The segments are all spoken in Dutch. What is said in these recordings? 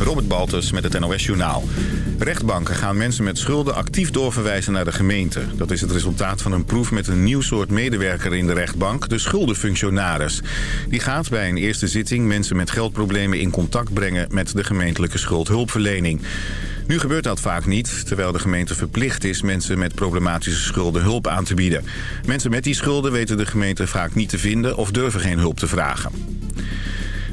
Robert Baltus met het NOS Journaal. Rechtbanken gaan mensen met schulden actief doorverwijzen naar de gemeente. Dat is het resultaat van een proef met een nieuw soort medewerker in de rechtbank, de schuldenfunctionaris. Die gaat bij een eerste zitting mensen met geldproblemen in contact brengen met de gemeentelijke schuldhulpverlening. Nu gebeurt dat vaak niet, terwijl de gemeente verplicht is mensen met problematische schulden hulp aan te bieden. Mensen met die schulden weten de gemeente vaak niet te vinden of durven geen hulp te vragen.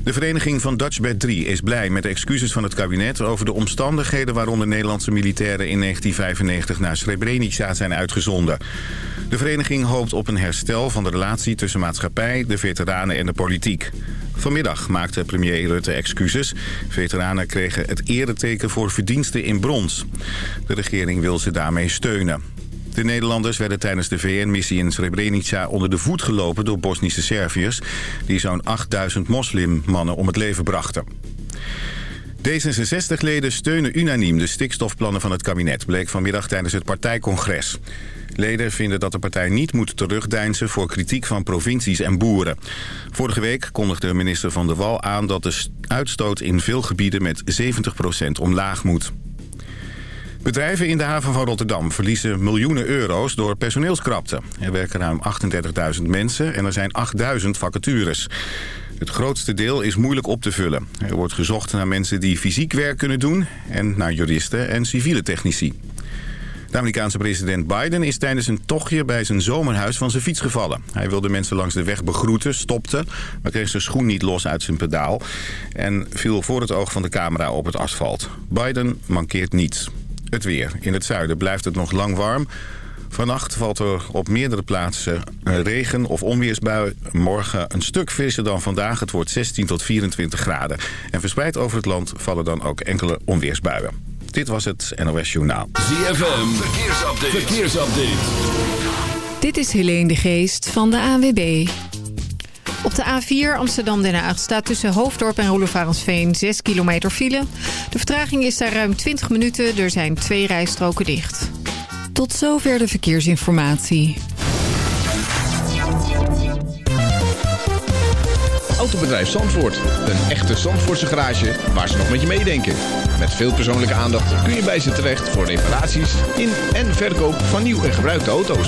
De vereniging van Dutchbed 3 is blij met de excuses van het kabinet... over de omstandigheden waaronder Nederlandse militairen in 1995 naar Srebrenica zijn uitgezonden. De vereniging hoopt op een herstel van de relatie tussen maatschappij, de veteranen en de politiek. Vanmiddag maakte premier Rutte excuses. Veteranen kregen het ereteken voor verdiensten in brons. De regering wil ze daarmee steunen. De Nederlanders werden tijdens de VN-missie in Srebrenica onder de voet gelopen door Bosnische Serviërs... die zo'n 8000 moslimmannen om het leven brachten. D66-leden steunen unaniem de stikstofplannen van het kabinet... bleek vanmiddag tijdens het partijcongres. Leden vinden dat de partij niet moet terugdeinzen voor kritiek van provincies en boeren. Vorige week kondigde minister Van der Wal aan dat de uitstoot in veel gebieden met 70% omlaag moet. Bedrijven in de haven van Rotterdam verliezen miljoenen euro's door personeelskrapte. Er werken ruim 38.000 mensen en er zijn 8.000 vacatures. Het grootste deel is moeilijk op te vullen. Er wordt gezocht naar mensen die fysiek werk kunnen doen... en naar juristen en civiele technici. De Amerikaanse president Biden is tijdens een tochtje bij zijn zomerhuis van zijn fiets gevallen. Hij wilde mensen langs de weg begroeten, stopte, maar kreeg zijn schoen niet los uit zijn pedaal... en viel voor het oog van de camera op het asfalt. Biden mankeert niets. Het weer. In het zuiden blijft het nog lang warm. Vannacht valt er op meerdere plaatsen regen of onweersbui. Morgen een stuk frisser dan vandaag. Het wordt 16 tot 24 graden. En verspreid over het land vallen dan ook enkele onweersbuien. Dit was het NOS Journaal. ZFM. Verkeersupdate. Verkeersupdate. Dit is Helene de Geest van de ANWB. Op de A4 Amsterdam-Den Haag staat tussen Hoofddorp en Roelofarensveen 6 kilometer file. De vertraging is daar ruim 20 minuten. Er zijn twee rijstroken dicht. Tot zover de verkeersinformatie. Autobedrijf Zandvoort. Een echte Zandvoortse garage waar ze nog met je meedenken. Met veel persoonlijke aandacht kun je bij ze terecht voor reparaties in en verkoop van nieuw en gebruikte auto's.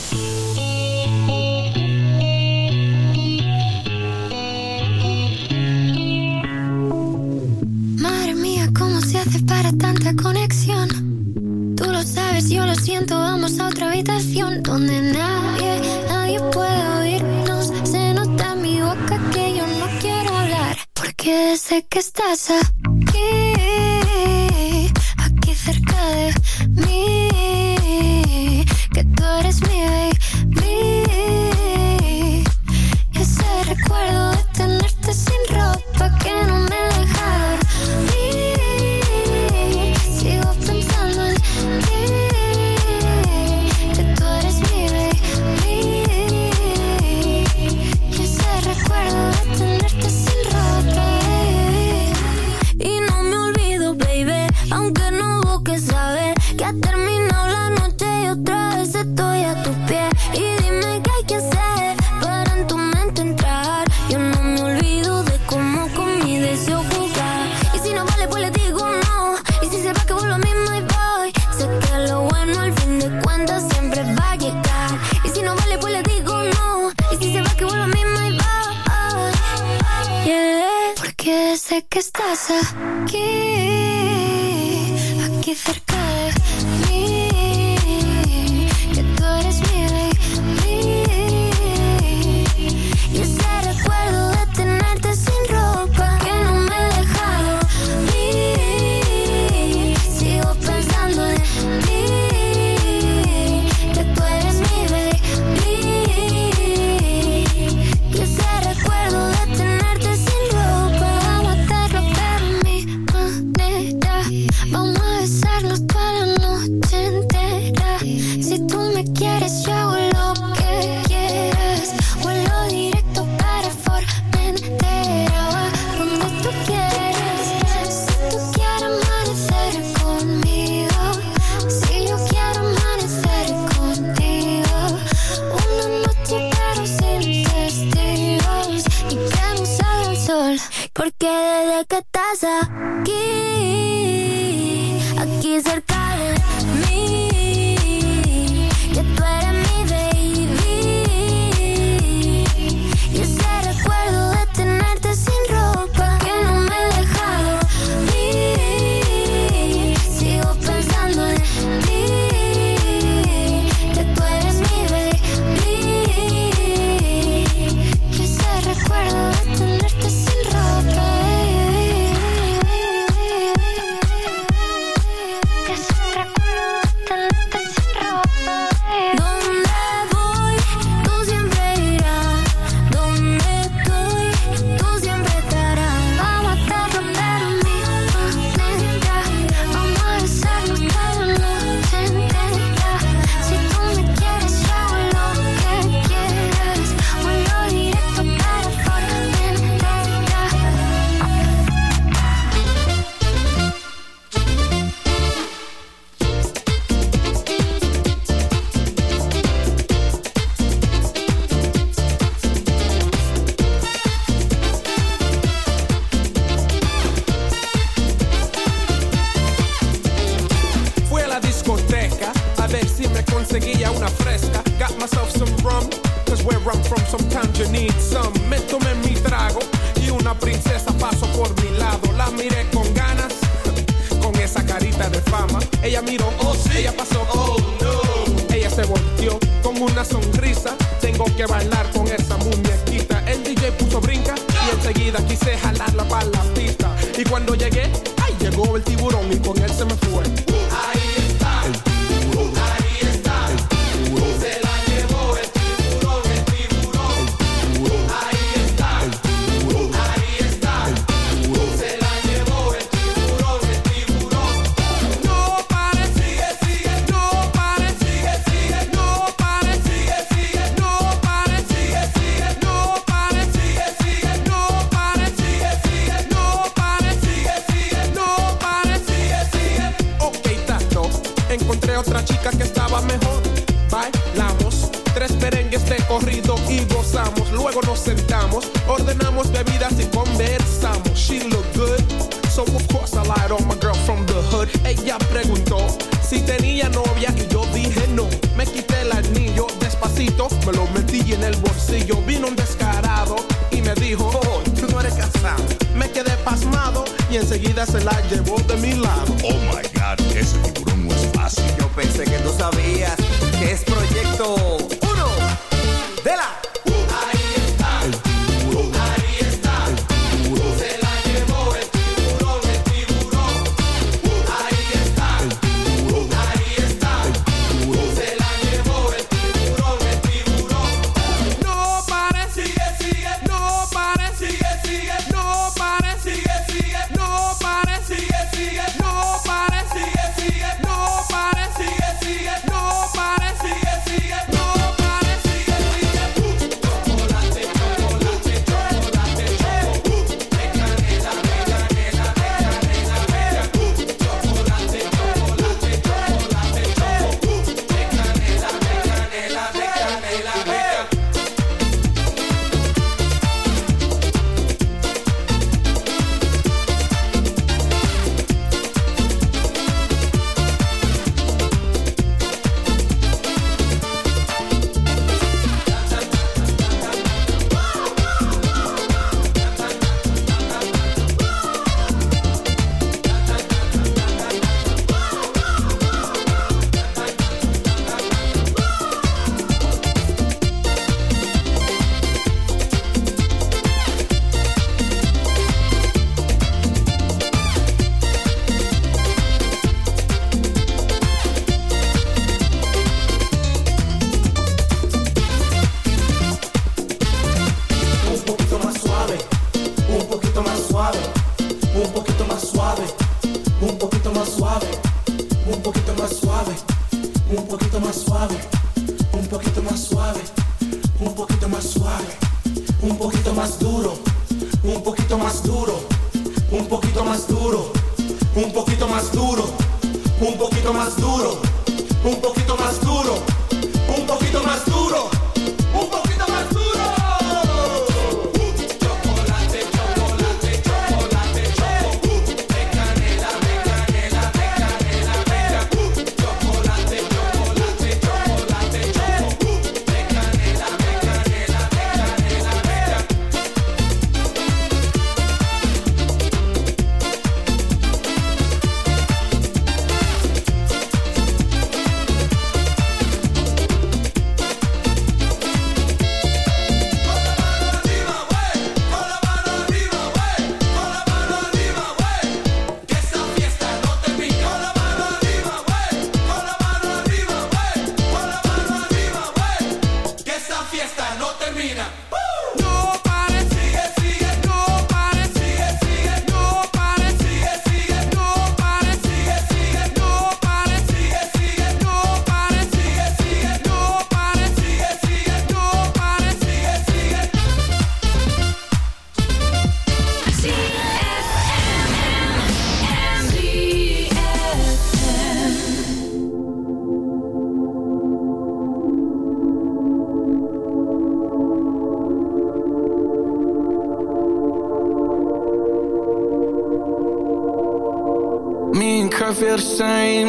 Yo lo siento, vamos a otra habitación donde nadie, nadie puede oírnos. Se nota en mi boca que yo no quiero hablar, porque sé que estás aquí,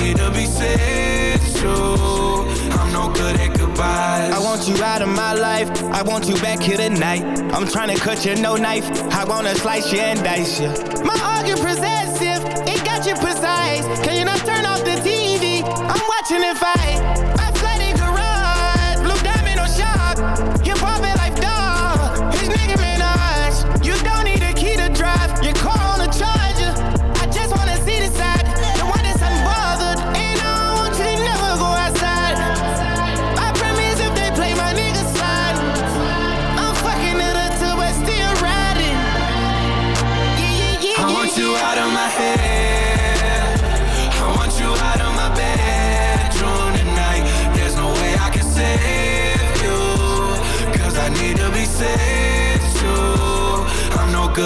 need to be too I'm no good at goodbyes. I want you out of my life. I want you back here tonight. I'm trying to cut you no knife. I wanna slice you and dice you. My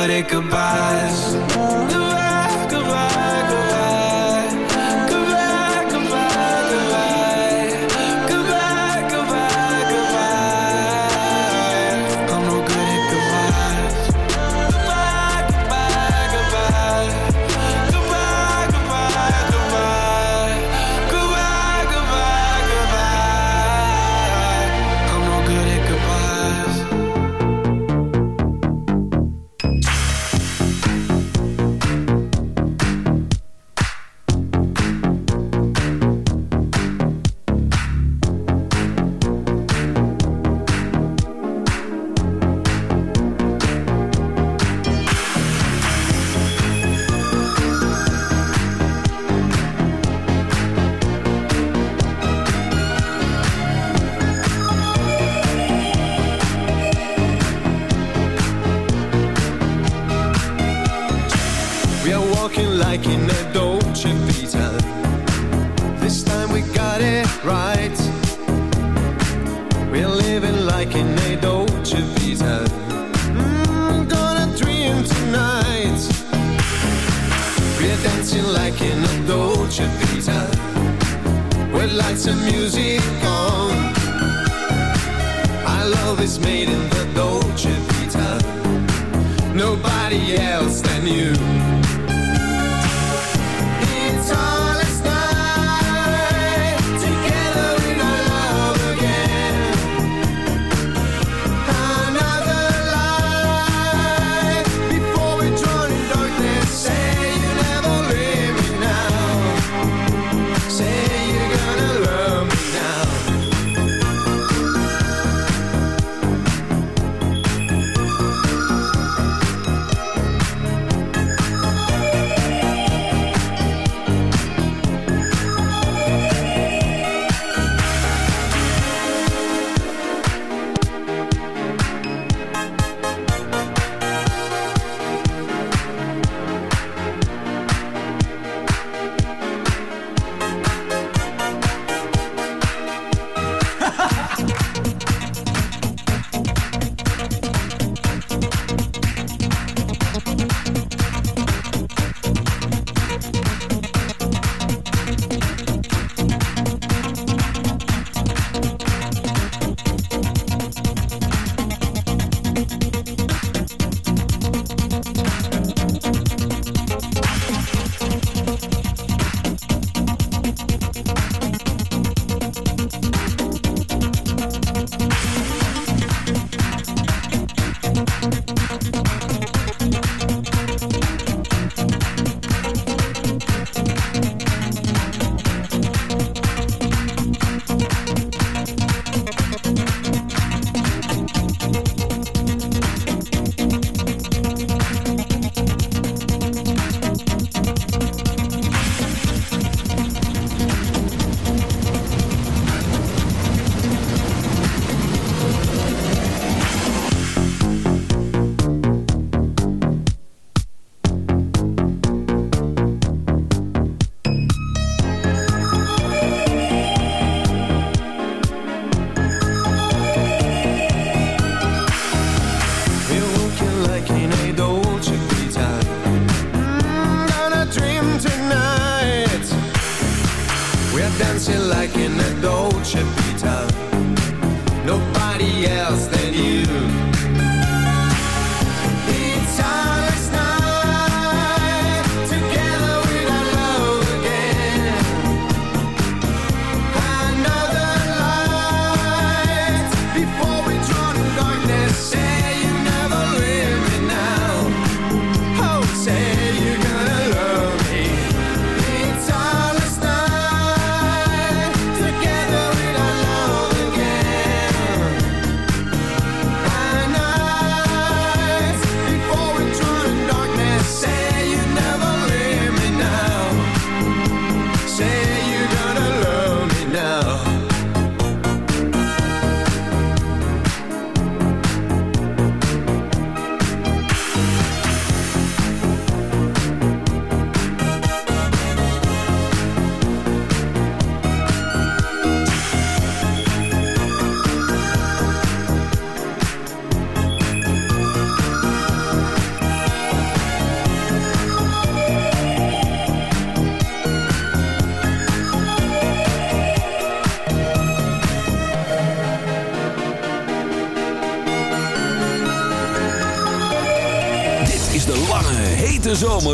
good at goodbyes We're living like in a Dolce Vita. Mm, gonna dream tonight. We're dancing like in a Dolce Vita. Music on. Our love is made in the Dolce Vita. Nobody else than you.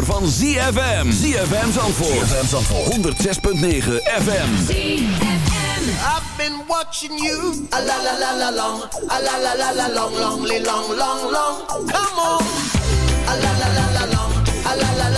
van ZFM. ZFM Zandvoort. ZFM Zandvoort. 106.9 FM. ZFM. I've been watching you. A la la la la long. A la la la la long, long, long, long, long. Come on. A la la la la long. A la la la.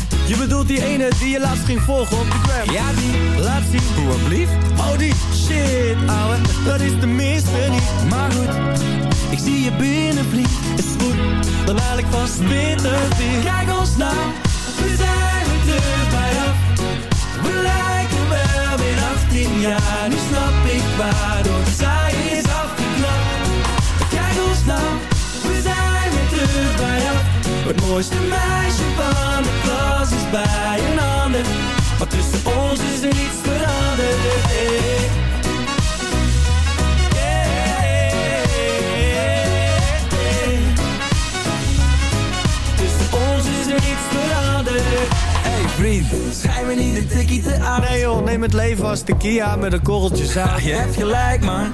Je bedoelt die ene die je laatst ging volgen op de gram. Ja die, laat zien, hoe blieft Oh die, shit ouwe, dat is de minste niet. Maar goed, ik zie je binnen vriend Is goed, dan haal ik vast bitter weer Kijk ons nou, we zijn weer terug bij af. We lijken wel weer 18 jaar, nu snap ik waardoor zij is afgeknapt. Kijk ons nou, Het mooiste meisje van de klas is bij een ander. Maar tussen ons is er niets veranderd. Hey. Tussen ons is er niets veranderd. Hey vriend, schijn me niet een tikkie te aan. Nee joh, neem het leven als tequila met een korreltje zout. je hebt gelijk man,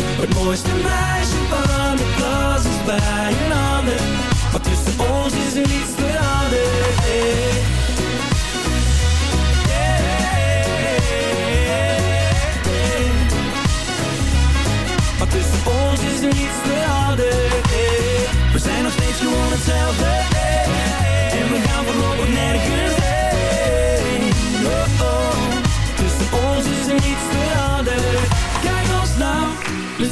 Het mooiste meisje van de klas is bij een ander. Maar tussen ons is er niets veranderd. Hey. Maar tussen ons is er niets veranderd. hey. We zijn nog steeds gewoon hetzelfde.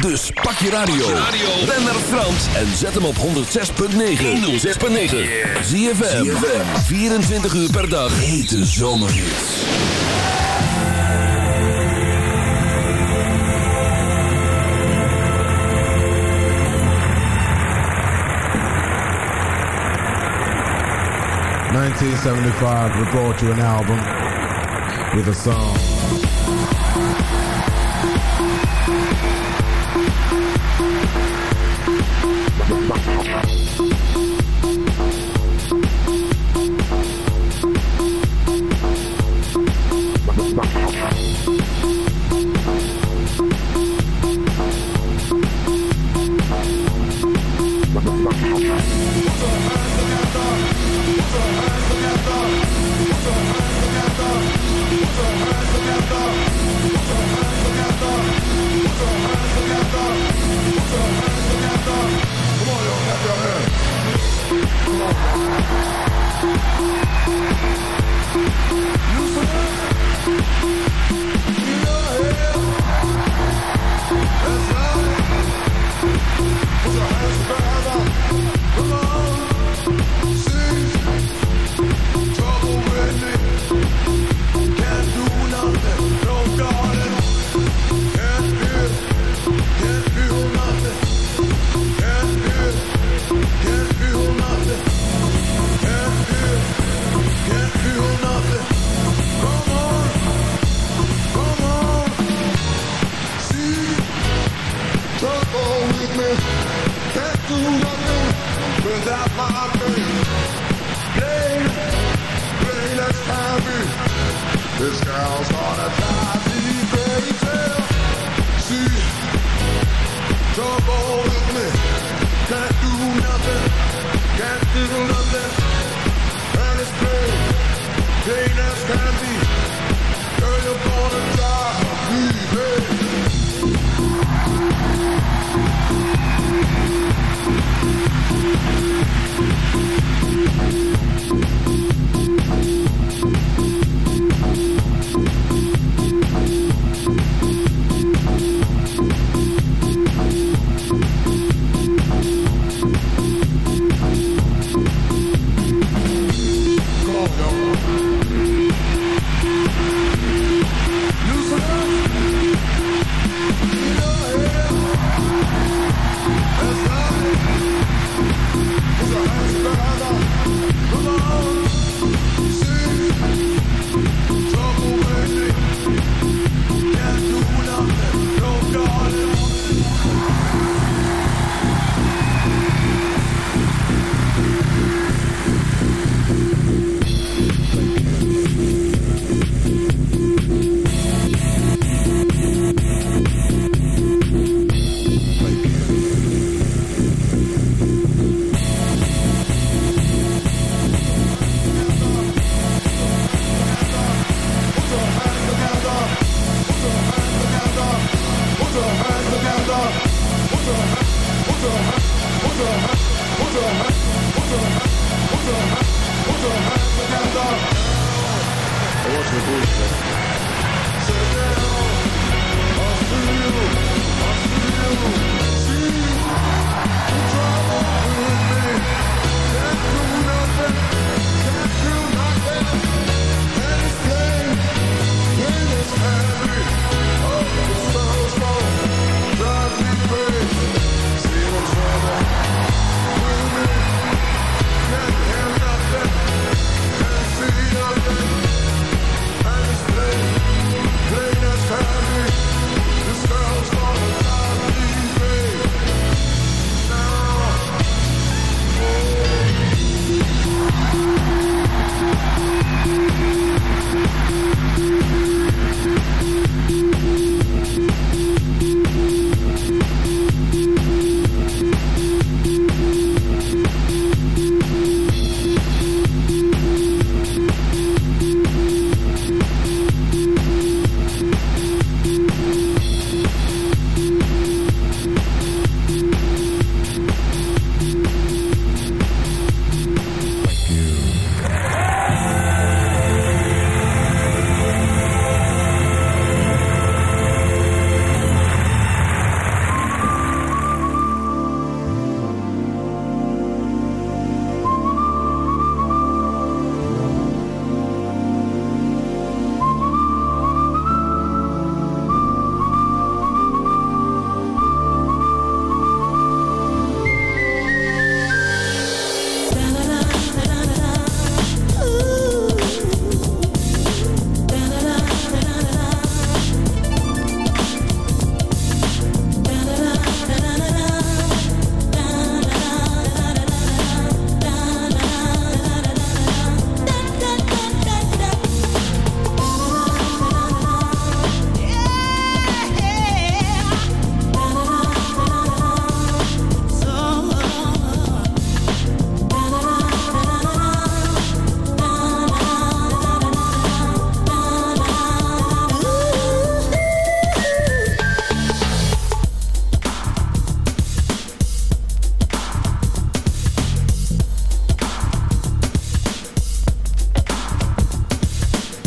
Dus pak je radio, ren naar Frans en zet hem op 106.9. 106.9. ZFM, 24 uur per dag. Hete zomerhits. Nineteen seventy-five, we brought you an album with a song.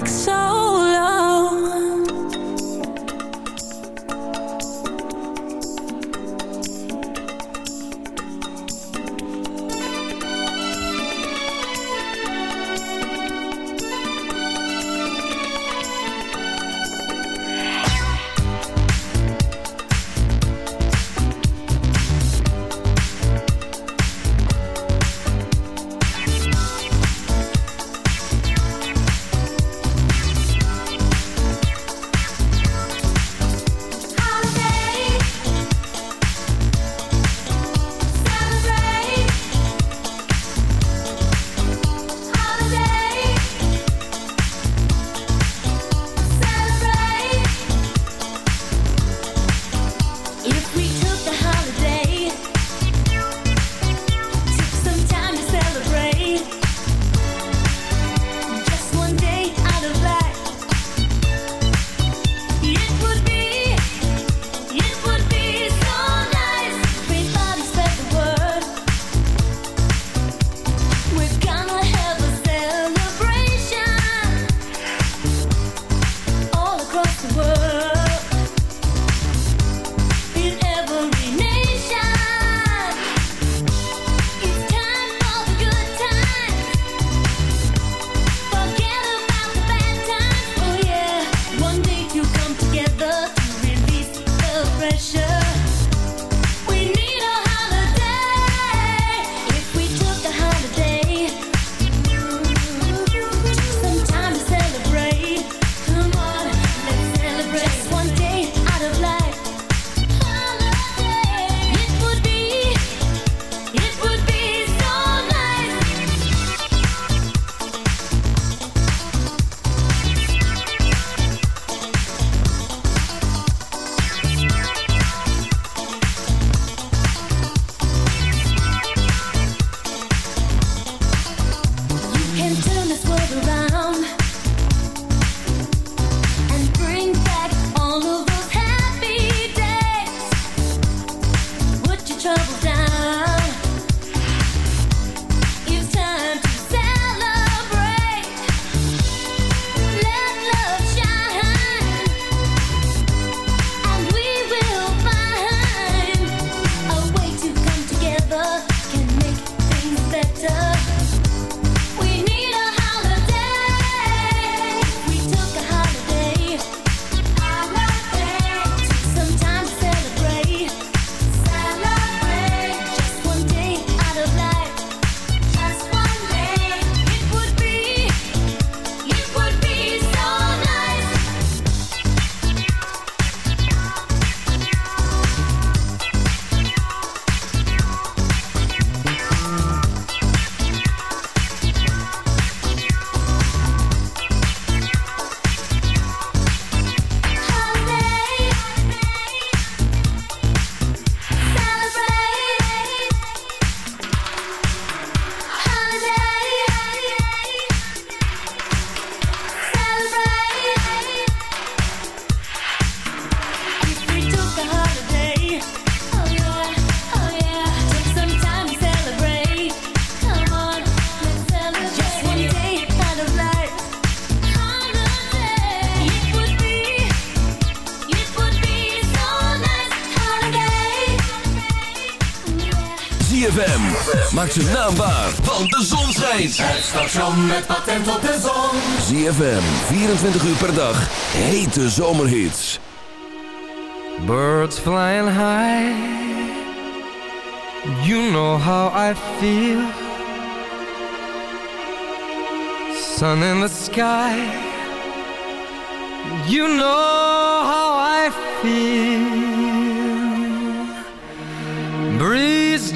dag dan ZFM, maak zijn naam waar, want de zon schijnt. Het station met patent op de zon. ZFM, 24 uur per dag, hete zomerhits. Birds flying high. You know how I feel. Sun in the sky. You know how I feel.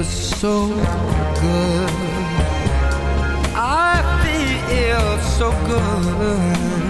feel so good. I feel so good.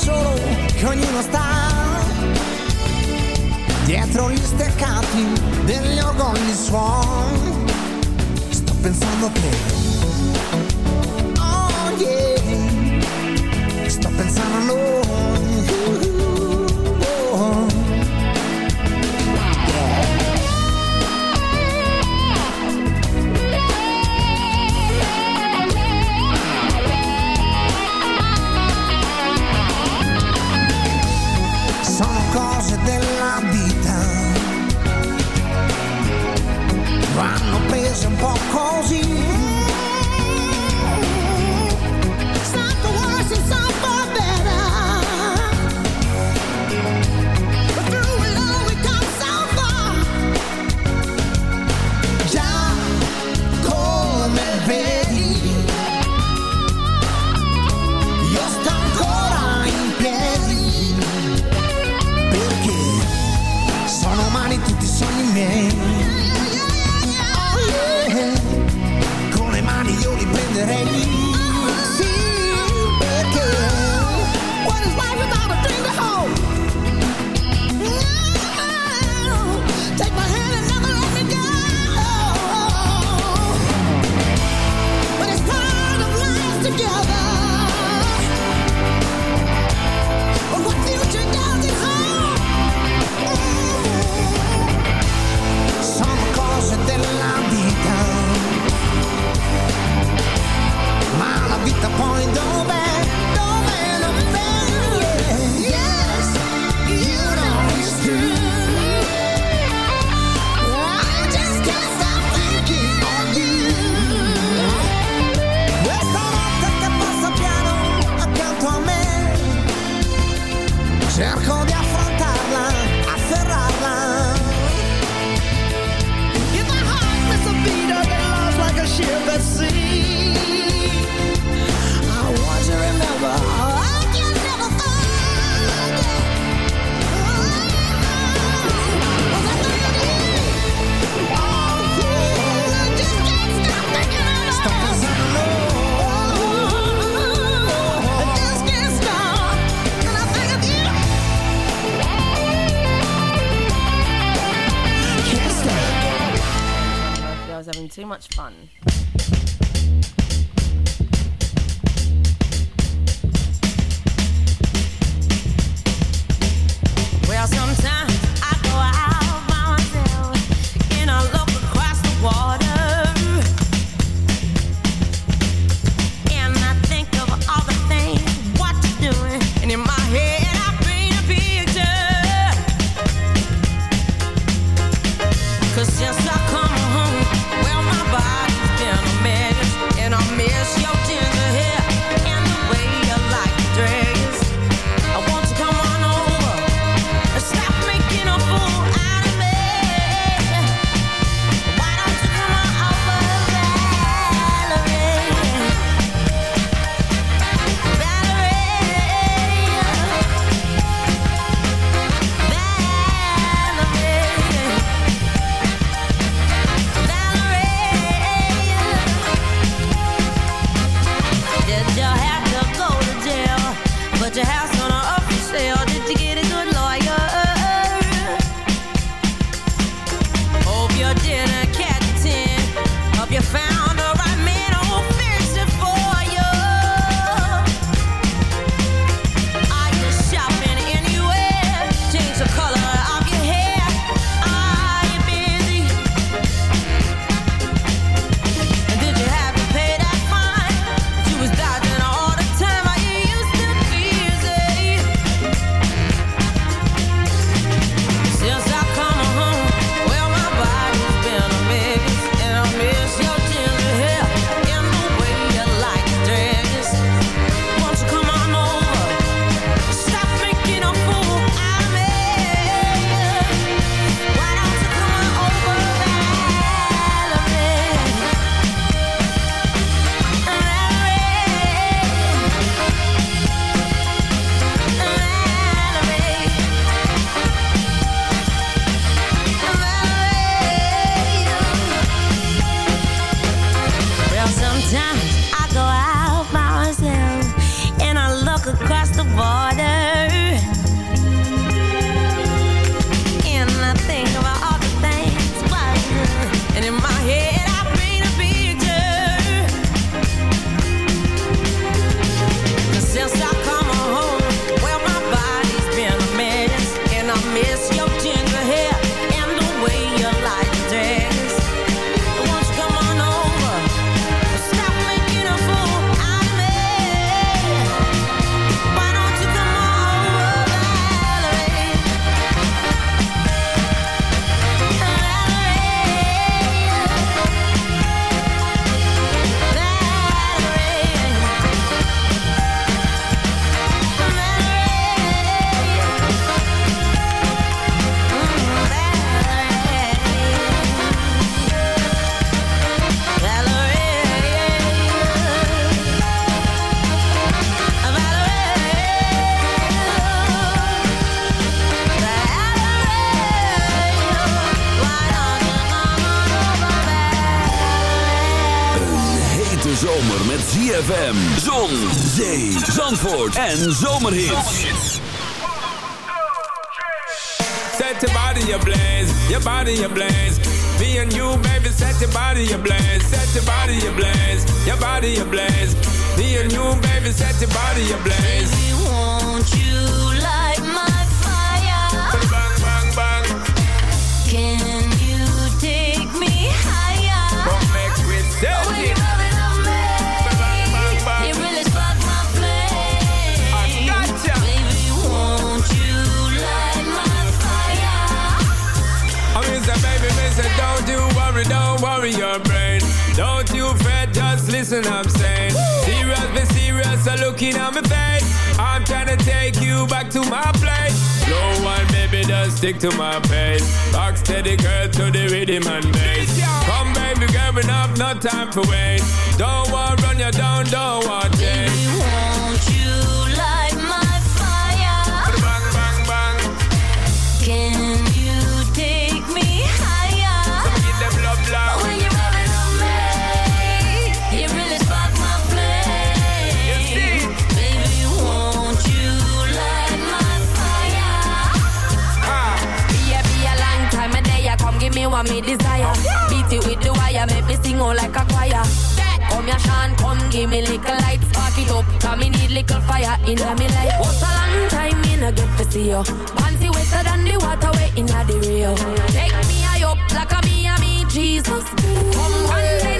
solo che ognuno sta dietro gli steccati degli orgogli suon. Sto pensando che oh yeah sto pensando a noi. trying to play some pop en zomerhit. listen, I'm saying. Serious, be serious, are looking at my face. I'm trying to take you back to my place. No one, baby, does stick to my pace. Box steady, girl, to the rhythm and bass. Come, baby, girl, enough, no time for wait. Don't want run you down, don't want change. for me desire. Beat it with the wire, make me sing all like a choir. Come here, Sean, come give me little light, spark it up. Cause me need little fire in my life. What's a long time in a get to see you? Panty wetter than the water way in the real. Take me high up like a me and me Jesus. Come on,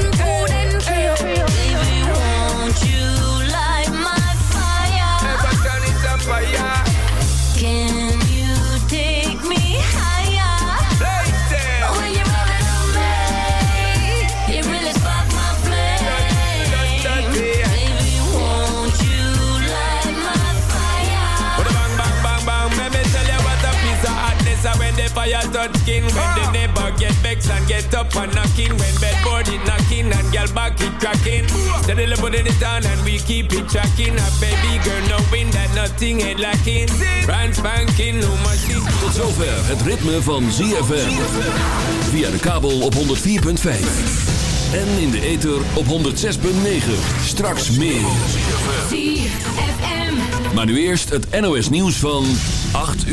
fire touch skin. When the neighbor get vexed and get up and knocking. When bedboard it knocking and girl back it cracking. Steadily putting it on and we keep it tracking. A baby girl knowing that nothing ain't lacking. Brand spanking, no machine. Tot zover het ritme van ZFM. Via de kabel op 104.5. En in de ether op 106.9. Straks meer. ZFM. Maar nu eerst het NOS nieuws van 8 uur.